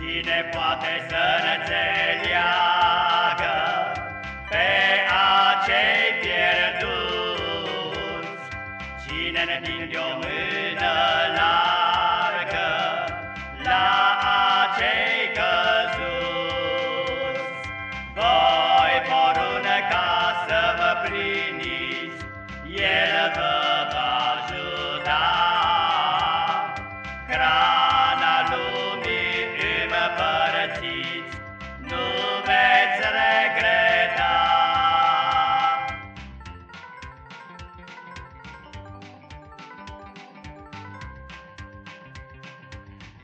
Cine poate să înțeleagă pe acei pierduți? Cine ne tinde o mână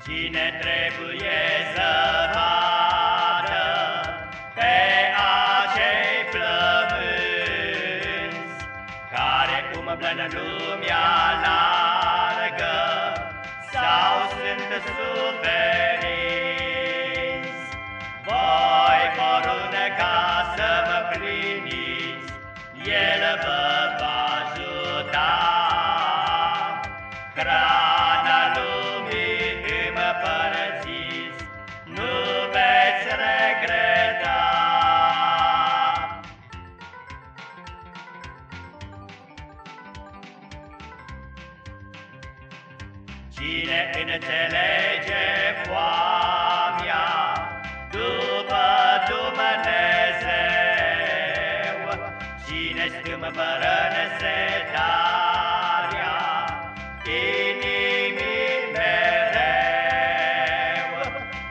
Cine trebuie să vadă pe acei plămânzi, care umblă în lumea largă sau sunt suferinți, Cine înțelege foamea după Dumnezeu, Cine stâmpără nesetarea inimii mereu,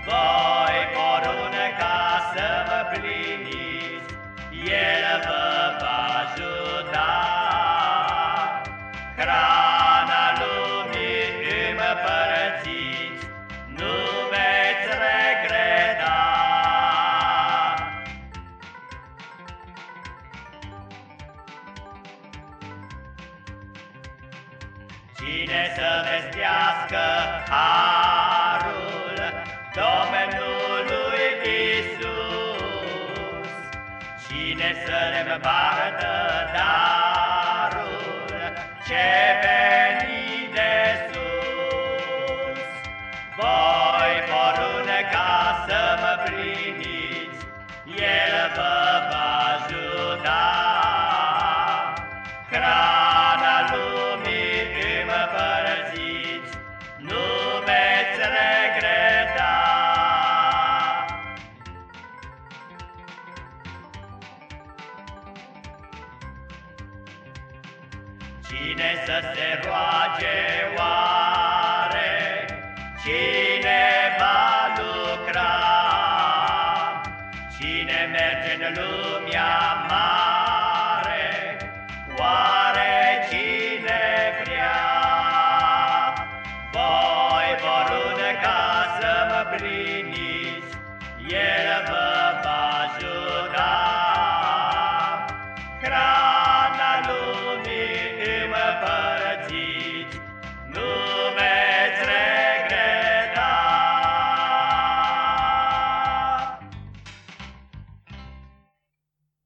voi porunca să vă pliniți, îmi împărățiți, nu veți regreta. Cine să vestească harul Domnului Isus, Cine să le împartă darul Cine să se roage oare, cine va lucra, cine merge în lumea mare, oare cine vrea? Voi porunca să mă pliniți, El vă